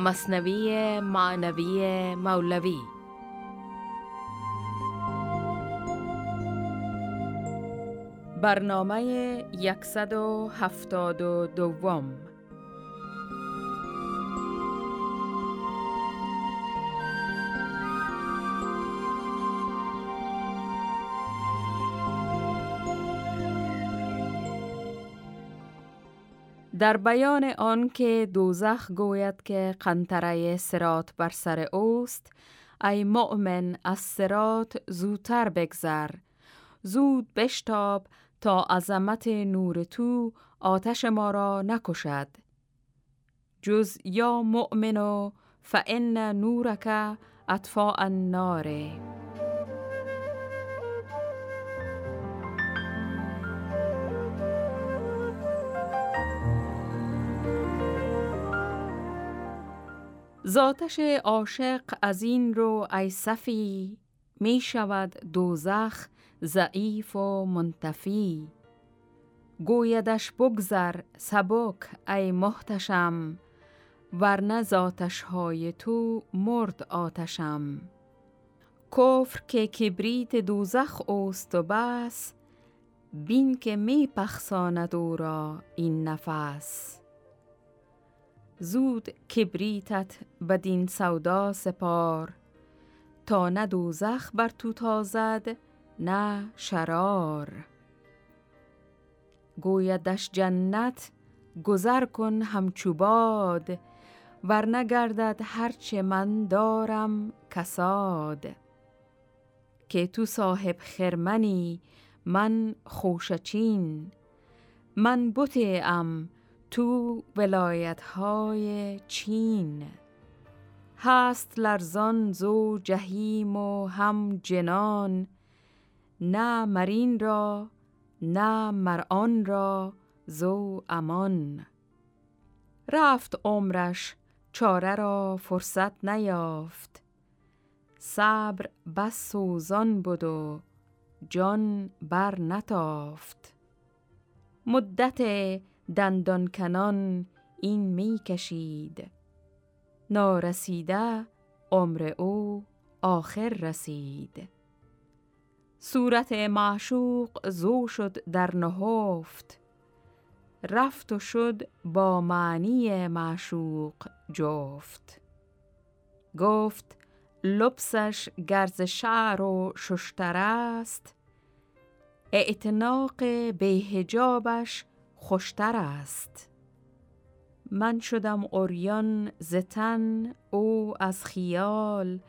مصنوی معنوی مولوی. برنامه 172 در بیان آن که دوزخ گوید که قنطره سرات بر سر اوست ای مؤمن از سرات زودتر بگذر. زود بشتاب تا عظمت نور تو آتش ما را نکشد. جز یا مؤمنو فان نورک اطفاء النار. ذاتش عاشق از این رو ای صفی می شود دوزخ ضعیف و منتفی. گویدش بگذر سبک ای محتشم ورنه ذاتش های تو مرد آتشم. کفر که کبریت دوزخ اوست و بس بین که می پخساند او را این نفس. زود کبریتت بدین سودا سپار. تا نه دوزخ بر تو تازد نه شرار. گویدش جنت گذر کن همچو باد. ور نگردد هرچه من دارم کساد. که تو صاحب خرمنی من خوشچین. من بوته ام تو ولایت های چین. هست لرزان زو جهیم و هم جنان. نه مرین را نه مرآن را زو امان. رفت عمرش چاره را فرصت نیافت. صبر بس سوزان بود و جان بر نتافت. مدت دندان کنان این می کشید. نارسیده عمر او آخر رسید. صورت معشوق زو شد در نهفت. رفت و شد با معنی معشوق جفت. گفت لبسش گرز شعر و ششتر است. اعتناق به هجابش خوشتر است. من شدم اوریان زتن او از خیال.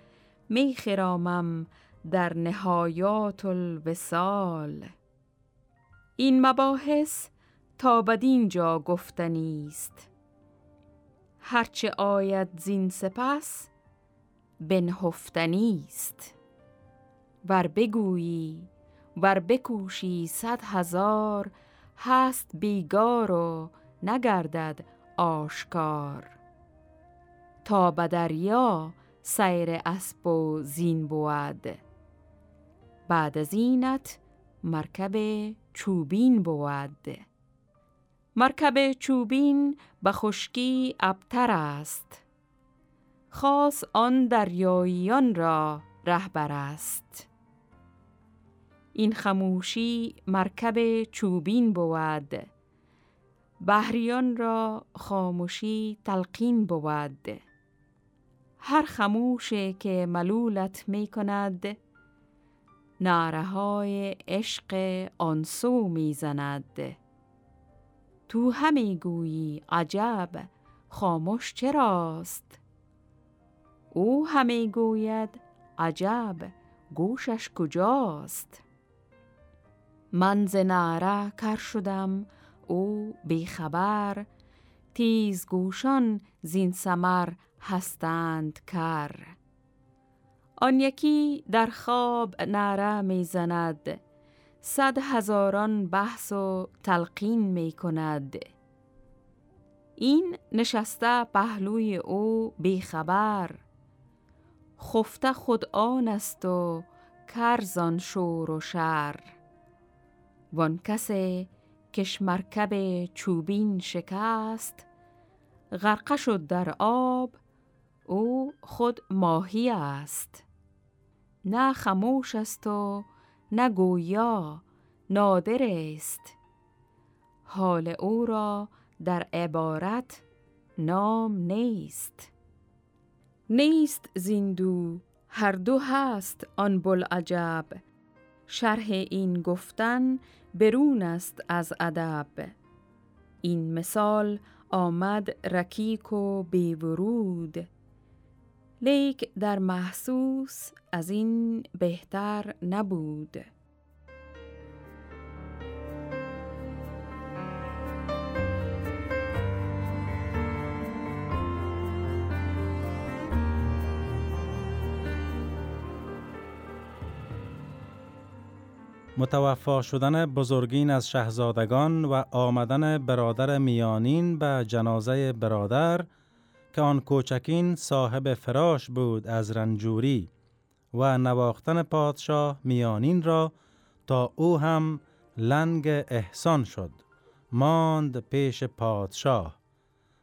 می خرامم در نهایات الوسال این مباحث تا بدین جا گفتنی است. هرچه آید زین سپس بنهفتنی است. ور بگویی ور بکوشی صد هزار هست بیگار و نگردد آشکار. تا به دریا سیر اسب و زین بود. بعد از اینت مرکب چوبین بود. مرکب چوبین به خشکی ابتر است. خاص آن دریاییان را رهبر است. این خموشی مرکب چوبین بود. بحریان را خاموشی تلقین بود. هر خموشه که ملولت می کند نعره های عشق آنسو می زند. تو همی گویی عجب خاموش چراست؟ او همی گوید عجب گوشش کجاست؟ من ز نعره کر شدم او بیخبر تیز گوشان زین سمر هستند کر. آن یکی در خواب نعره می‌زند صد هزاران بحث و تلقین می کند. این نشسته پهلوی او بیخبر خفته خود آن است و کرزان شور و شر. وان کسی کش مرکب چوبین شکست غرقه شد در آب او خود ماهی است نه خموش است و نه گویا نادر است حال او را در عبارت نام نیست نیست زیندو هر دو هست آن بلعجب شرح این گفتن برون است از ادب. این مثال آمد رکیک و بیورود لیک در محسوس از این بهتر نبود. متوفا شدن بزرگین از شهزادگان و آمدن برادر میانین به جنازه برادر که آن کوچکین صاحب فراش بود از رنجوری و نواختن پادشاه میانین را تا او هم لنگ احسان شد ماند پیش پادشاه.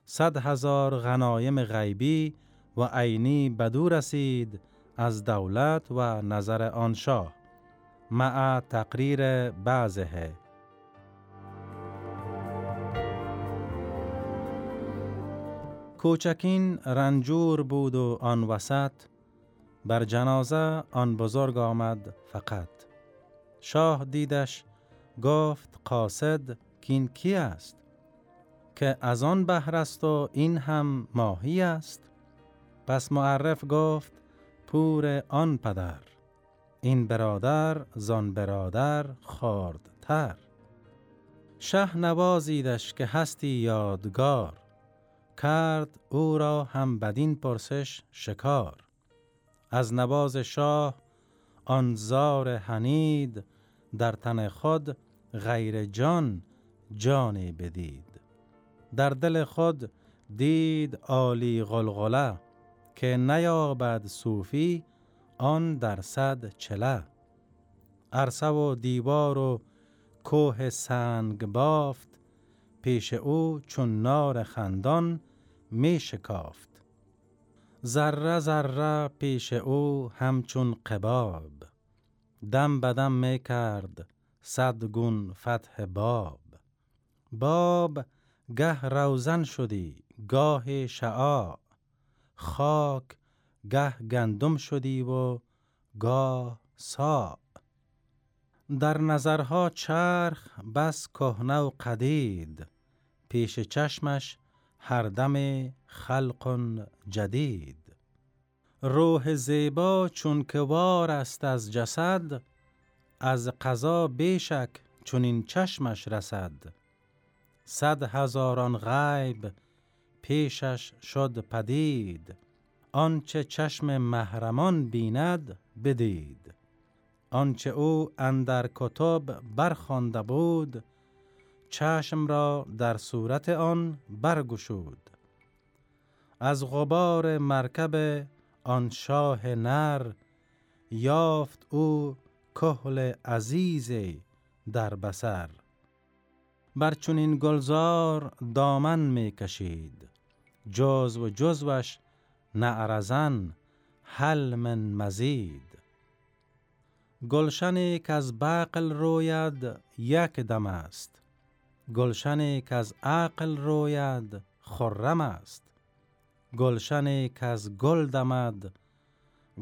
صد هزار غنایم غیبی و عینی بدو رسید از دولت و نظر آن شاه. مع تقریر بعضه. کوچکین رنجور بود و آن وسط بر جنازه آن بزرگ آمد فقط. شاه دیدش گفت قاصد کین کی است؟ که از آن بهر است و این هم ماهی است. پس معرف گفت پور آن پدر. این برادر زان برادر تر شه نوازیدش که هستی یادگار کرد او را هم بدین پرسش شکار. از نواز شاه آن زار هنید در تن خود غیر جان جانی بدید. در دل خود دید عالی غلغله که نیابد صوفی آن در صد چله عرصه و دیوار و کوه سنگ بافت پیش او چون نار خندان می شکافت. ذره ذره پیش او همچون قباب دم بدم می کرد صد گون فتح باب. باب گه روزن شدی گاه شعا خاک گه گندم شدی و گاه سا در نظرها چرخ بس کهنه و قدید. پیش چشمش هر دم خلق جدید. روح زیبا چون که وار است از جسد از قضا بیشک چون این چشمش رسد. صد هزاران غیب پیشش شد پدید. آنچه چشم محرمان بیند بدید. آنچه او اندر کتب برخوانده بود چشم را در صورت آن برگشود. از غبار مرکب آن شاه نر یافت او کهل عزیزی در بسر بر چونین گلزار دامن می کشید. جز و جزوش نعرزن هل من مزید. گلشنی که از بقل روید یک دم است. گلشنی که از عقل روید خرم است. گلشنی که از گل دمد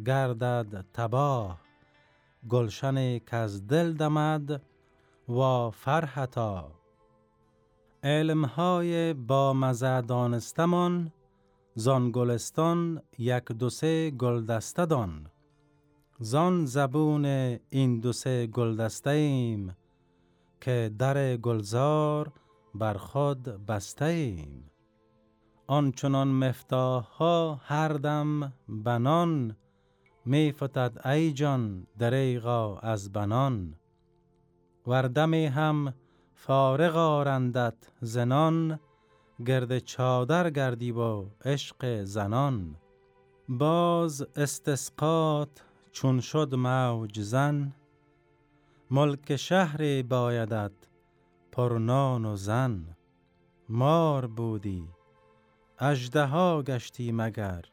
گردد تباه. گلشنی که از دل دمد و فرحتا. علمهای با مزه دانستمان زان گلستان یک دو سه گلدسته دان. زان زبون این دو سه گلدسته ایم که در گلزار بر خود بسته ایم. آنچنان مفتاح ها هر دم بنان می فتد ای جان دریغا از بنان. وردمی هم فارغ آرندت زنان گرد چادر گردی با عشق زنان. باز استسقات چون شد موج زن. ملک شهر بایدد پرنان و زن. مار بودی اجده ها گشتی مگر.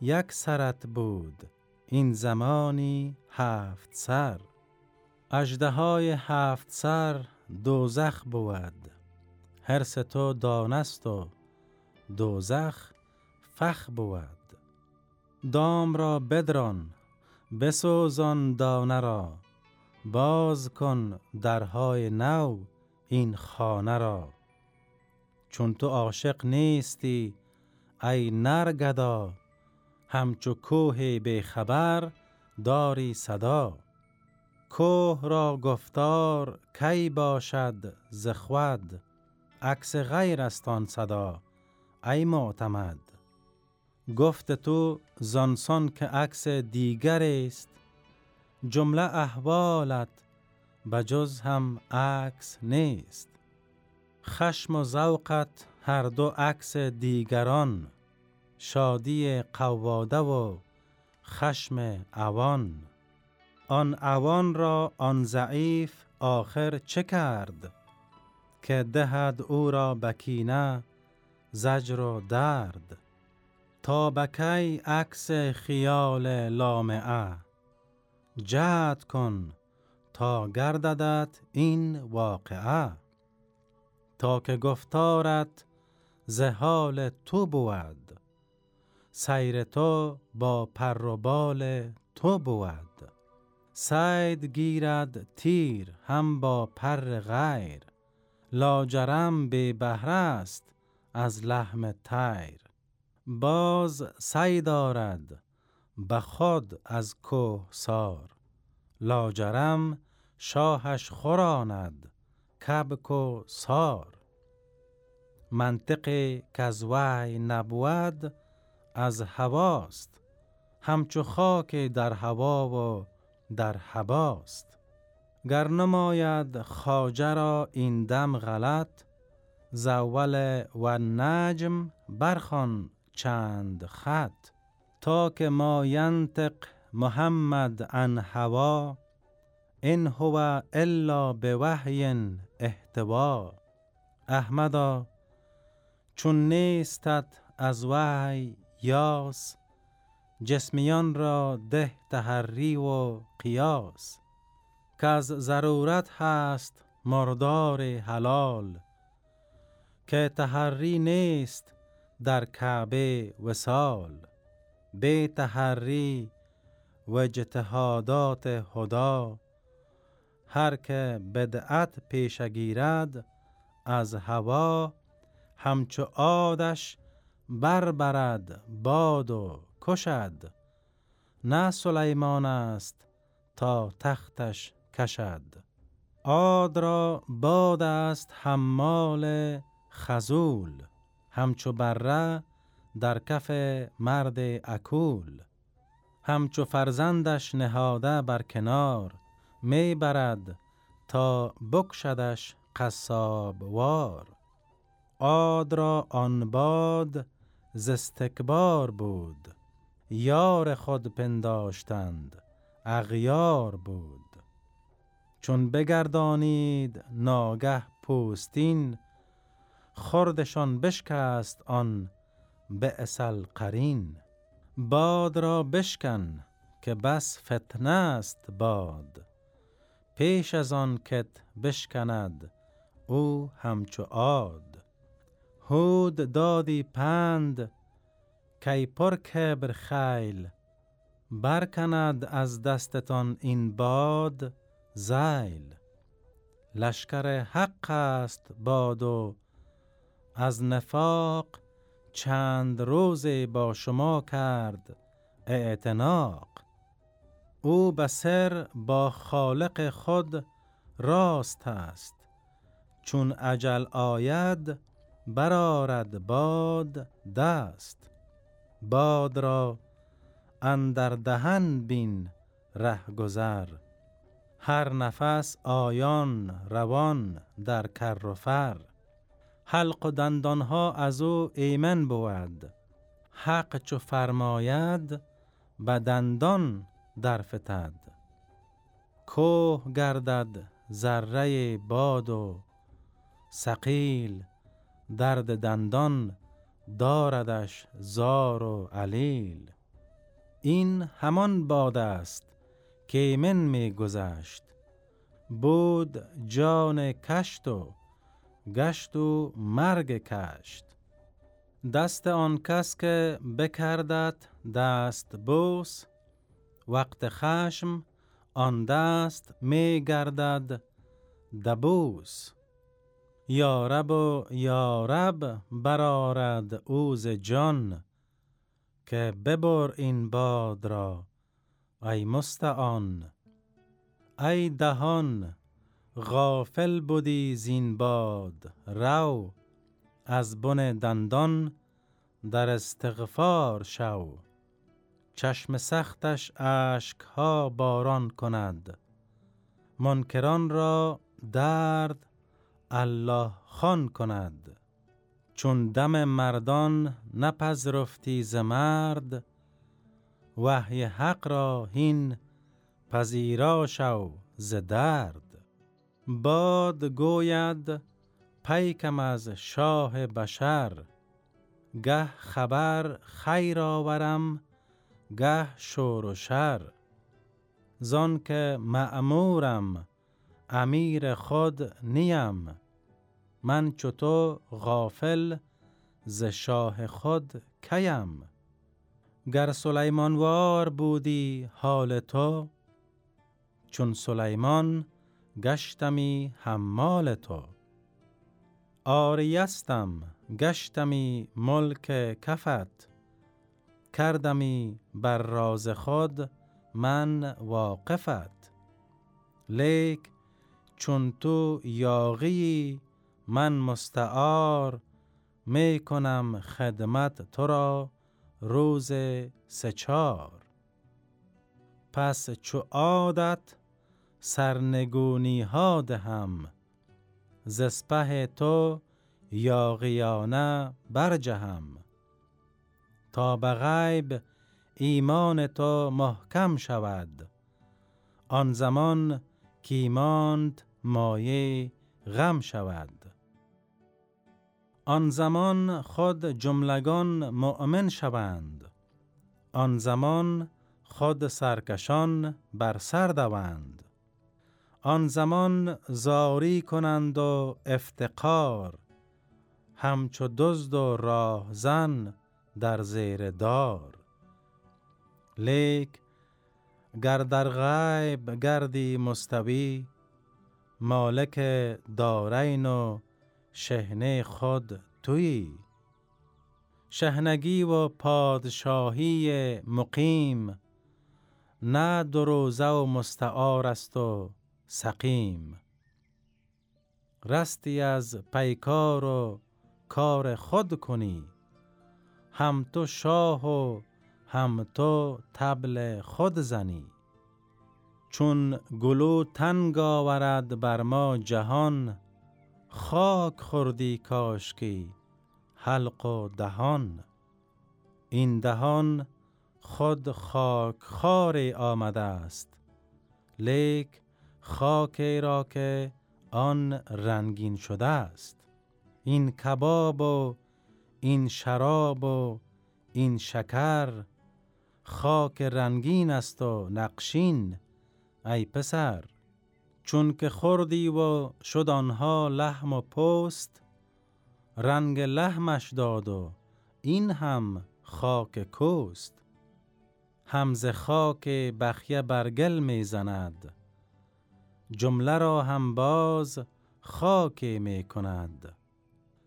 یک سرت بود این زمانی هفت سر. اجده های هفت سر دوزخ بود. هرس تو دانست و دوزخ فخ بود. دام را بدران بسوزان دانه را باز کن درهای نو این خانه را. چون تو عاشق نیستی ای نرگدا همچو کوه خبر داری صدا. کوه را گفتار کی باشد زخود عکس غیر است آن صدا ای معتمد. گفت تو زانسان که عکس دیگر است جمله احوالت بجز هم عکس نیست. خشم و ذوقت هر دو عکس دیگران شادی قواده و خشم اوان. آن اوان را آن ضعیف آخر چه کرد؟ که دهد او را بکینه زجر و درد. تا بکی عکس خیال لامعه؟ جهد کن تا گرددت این واقعه. تا که گفتارت زهال تو بود سیر تو با پر و بال تو بود. سید گیرد تیر هم با پر غیر. لاجرم به بهره است از لحم تیر باز سعی دارد به خود از سار. لاجرم شاهش خوراند کبک و سار. منطقی وعی نبود از هواست همچو خاک در هوا و در هواست گر نماید خاجه را این دم غلط زول و نجم برخان چند خط. تا که ما ینطق محمد عن هوا این هو الا به وحی احتوا. احمدا چون نیستت از وحی یاس جسمیان را ده تحری و قیاس. که از ضرورت هست مردار حلال که تحری نیست در کعبه وسال به تحری و اجتهادات هدا هر که بدعت پیش گیرد از هوا همچو آدش بربرد باد و کشد. نه سلیمان است تا تختش کشد. آد را باد است حمال خزول همچو بره در کف مرد اکول همچو فرزندش نهاده بر کنار می برد تا بکشدش قصاب وار. آد را آن باد زستکبار بود یار خود پنداشتند اغیار بود. چون بگردانید ناگه پوستین خردشان بشکست آن به اصل قرین. باد را بشکن که بس فتنه است باد. پیش از آن کت بشکند او همچو آد هود دادی پند کی پر کبر خیل. برکند از دستتان این باد. زیل. لشکر حق است باد و از نفاق چند روز با شما کرد اعتناق. او به سر با خالق خود راست است. چون عجل آید برارد باد دست. باد را اندر دهن بین ره گذر. هر نفس آیان روان در کر و فر. حلق و دندانها از او ایمن بود. حق چو فرماید به دندان درفتد کوه گردد ذره باد و سقیل درد دندان داردش زار و علیل. این همان باد است که من می گذشت. بود جان کشت و گشت و مرگ کشت. دست آن کس که بکردت دست بوس وقت خشم آن دست می گردد دبوس. یارب و یارب برارد اوز جان که ببر این باد را ای مستعان ای دهان غافل بودی زین باد رو از بن دندان در استغفار شو. چشم سختش ها باران کند منکران را درد الله خان کند. چون دم مردان نپذرفتی ز مرد وحی حق را هین پذیرا شو ز درد. باد گوید پیکم از شاه بشر گه خبر خیر آورم گه شور و شر. زان که معمورم امیر خود نیم من چطور غافل ز شاه خود کیم. گر سلیمانوار بودی حال تو چون سلیمان گشتمی حمال تو. آریستم گشتمی ملک کفت. کردمی بر راز خود من واقفت. لیک چون تو یاغی من مستعار می کنم خدمت تو را. روز سچار پس چو عادت سرنگونی ها دهم زسپه تو یاغیانه برجهم. تا به غیب ایمان تو محکم شود آن زمان کیماند مایه غم شود. آن زمان خود جملگان مؤمن شوند. آن زمان خود سرکشان بر سر دوند. آن زمان زاری کنند و افتقار همچو دزد و راهزن در زیر دار. لیک گر در غیب گردی مستوی مالک دارین و شهنه خود توی شهنگی و پادشاهی مقیم. نه دروزه و مستعار است و سقیم. رستی از پیکار و کار خود کنی. هم تو شاه و هم تو تبل خود زنی. چون گلو تنگ آورد بر ما جهان خاک خوردی کاشکی حلق و دهان. این دهان خود خاک خار آمده است. لیک خاک را که آن رنگین شده است. این کباب و این شراب و این شکر خاک رنگین است و نقشین ای پسر. چون که خوردی و شد آنها لحم و پست رنگ لحمش داد و این هم خاک کوست همز خاک بخیه برگل می زند جمله را هم باز خاک می کند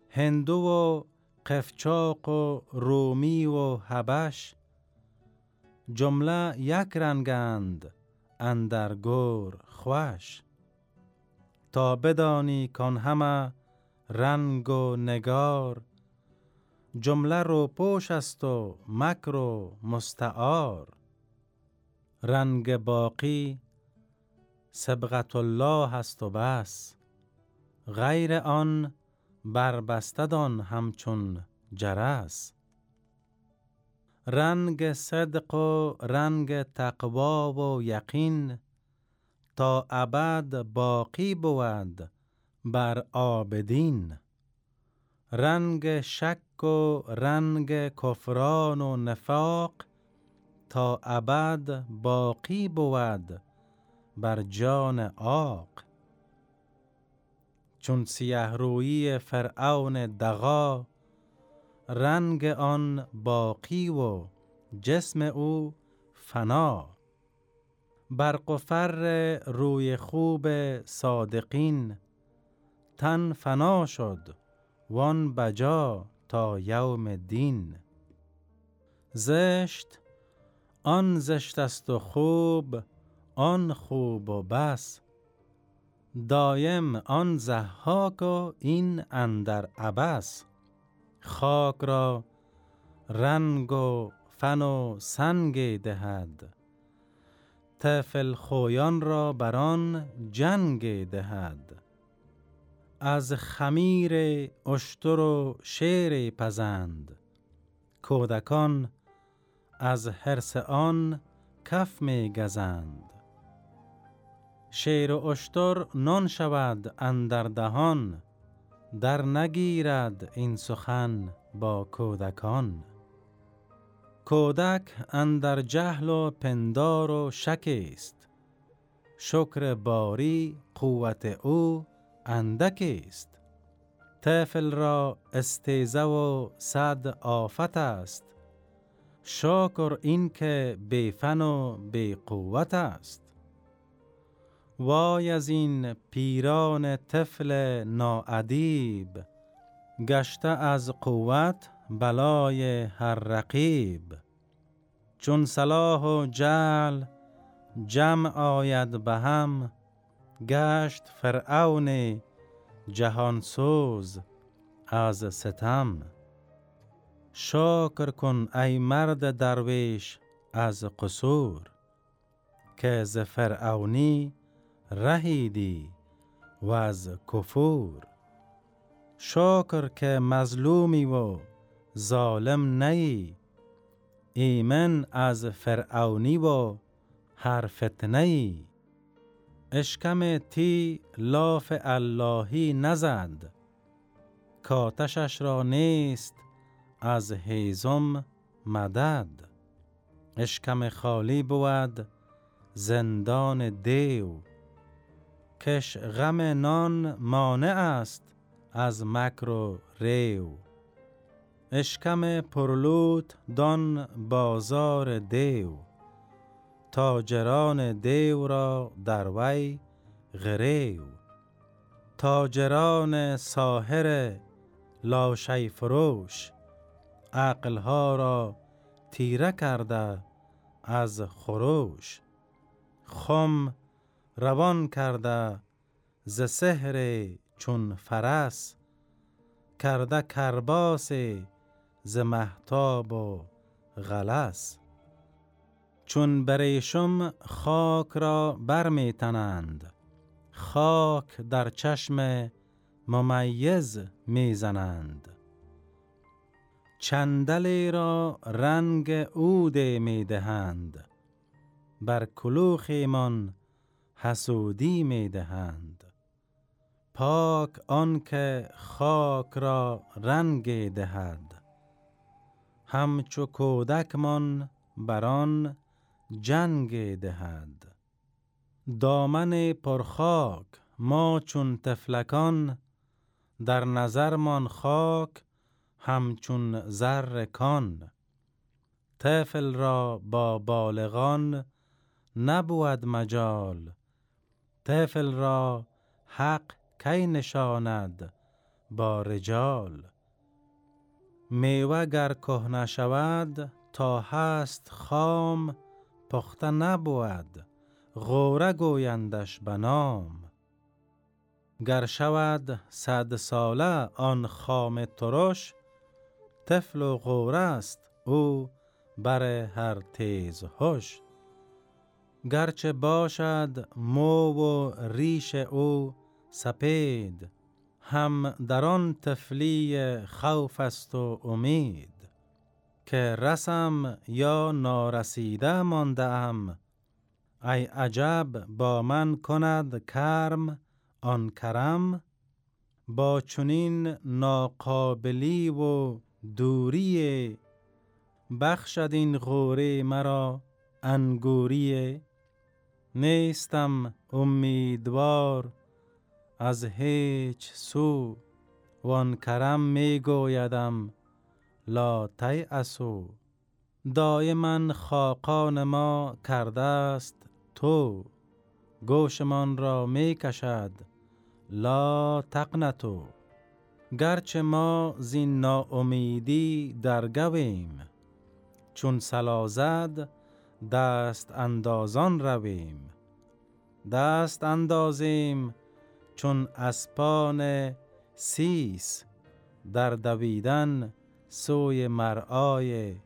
هندو و قفچاق و رومی و حبش جمله یک رنگند اندر گور خوش. تا بدانی کن همه رنگ و نگار. جمله رو پوش است و مکر و مستعار. رنگ باقی سبغت الله هست و بس. غیر آن بربستدان همچون جرس. رنگ صدق و رنگ تقوا و یقین تا ابد باقی بود بر آبدین رنگ شک و رنگ کفران و نفاق تا ابد باقی بود بر جان آق چون سیه روی فرعون دغا رنگ آن باقی و جسم او فنا. برق و فر روی خوب صادقین. تن فنا شد وان بجا تا یوم دین. زشت آن زشت است و خوب آن خوب و بس. دایم آن زحاک و این اندر عبس. خاک را رنگ و فن و سنگ دهد. طفل خویان را بران جنگ دهد. از خمیر اشتر و شیر پزند. کودکان از حرس آن کف می گزند. شیر و اشتر نان شود اندر دهان در نگیرد این سخن با کودکان. کودک اندر جهل و پندار و شک است. شکر باری قوت او اندک است. طفل را استیزه و صد آفت است. شکر این که بی فن و بی قوت است. وای از این پیران طفل ناادیب گشته از قوت بلای هر رقیب. چون صلاح و جل جمع آید به هم گشت فرعون جهان سوز از ستم. شکر کن ای مرد درویش از قصور که ز فرعونی رهیدی و از کفور. شکر که مظلومی و ظالم نی. ایمن از فرعونی و هر فتنه اشکم تی لاف اللهی نزد. کاتشش را نیست از هیزم مدد. اشکم خالی بود زندان دیو. کش غم نان مانع است از مکر و ریو. اشکم پرلوت دان بازار دیو تاجران دیو را در وی غریو. تاجران ساهر لاشی فروش عقلها را تیره کرده از خروش. خم روان کرده ز سحر چون فرس کرده کرباس ز محتاب و غلس. چون بریشم خاک را برمی تنند خاک در چشم ممیز می‌زنند. چندلی را رنگ عود می دهند بر کلوخیمان حسودی می دهند پاک آنکه خاک را رنگ دهد. همچو کودکمان بران جنگ دهد. دامن پرخاک ما چون تفلکان در نظرمان خاک همچون زر کان. طفل را با بالغان نبود مجال طفل را حق کی نشاند با رجال. میوه گر کهنه شود تا هست خام پخته نبود غوره گویندش به نام. گر شود صد ساله آن خام ترش طفل و غوره است او بر هر تیز هوش گرچه باشد مو و ریش او سپید هم در آن طفلی خوف است و امید که رسم یا نارسیده مانده ام. ای عجب با من کند کرم آن کرم با چنین ناقابلی و دوری بخشد این غوره مرا انگوریه نیستم امیدوار از هیچ سو وان کرم می گویدم. لا اسو دایما خاقان ما کرده است تو. گوشمان را می کشد. لا تقنتو گرچه ما زین ناامیدی درگویم. چون سلازد دست اندازان رویم. دست اندازیم چون اسپان سیس در دویدن سوی مرعای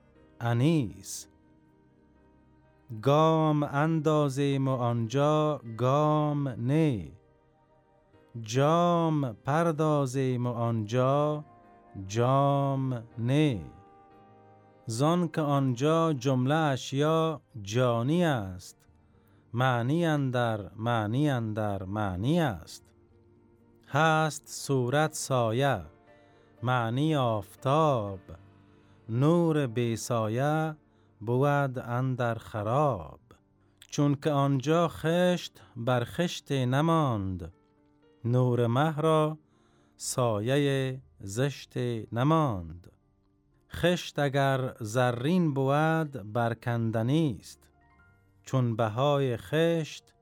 انیس. گام اندازیم و آنجا گام نه. جام پردازیم و آنجا جام نه. زان که آنجا جمله اشیا جانی است معنی اندر معنی اندر معنی است. هست صورت سایه معنی آفتاب. نور بی سایه بود اندر خراب. چون که آنجا خشت بر خشت نماند نور مه را سایه زشت نماند. خشت اگر زرین بود برکندنی است چون بهای خشت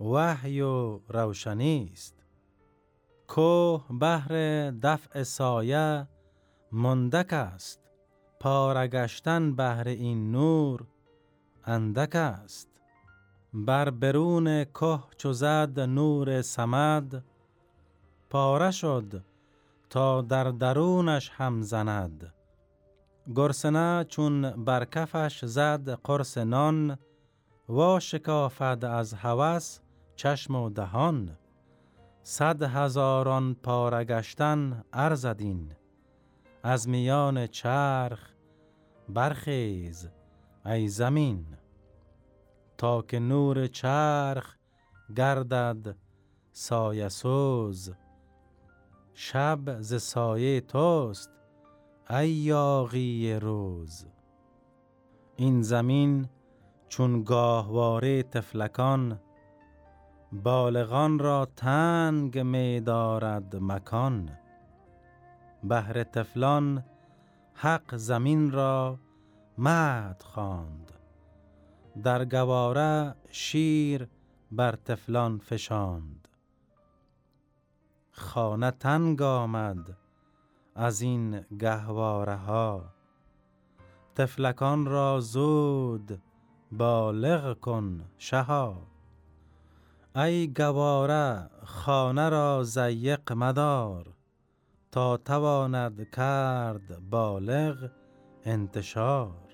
وحی و روشنی است. کوه بهر دفع سایه مندک است. پارگشتن بهر این نور اندک است. بر برون که چو زد نور سمد پاره شد تا در درونش هم زند. گرسنه چون بر کفش زد قرص نان وا شکافد از هوس چشم و دهان. صد هزاران پارگشتن ارزدین. از میان چرخ برخیز ای زمین. تا که نور چرخ گردد سایه سوز. شب ز سایه توست ای یاغی روز. این زمین چون گاهواره تفلکان بالغان را تنگ می دارد مکان. بهر تفلان حق زمین را مد خواند. در گواره شیر بر تفلان فشاند. خانه تنگ آمد از این گهواره ها. تفلکان را زود بالغ کن شها ای گواره خانه را زیق مدار. تا تواند کرد بالغ انتشار.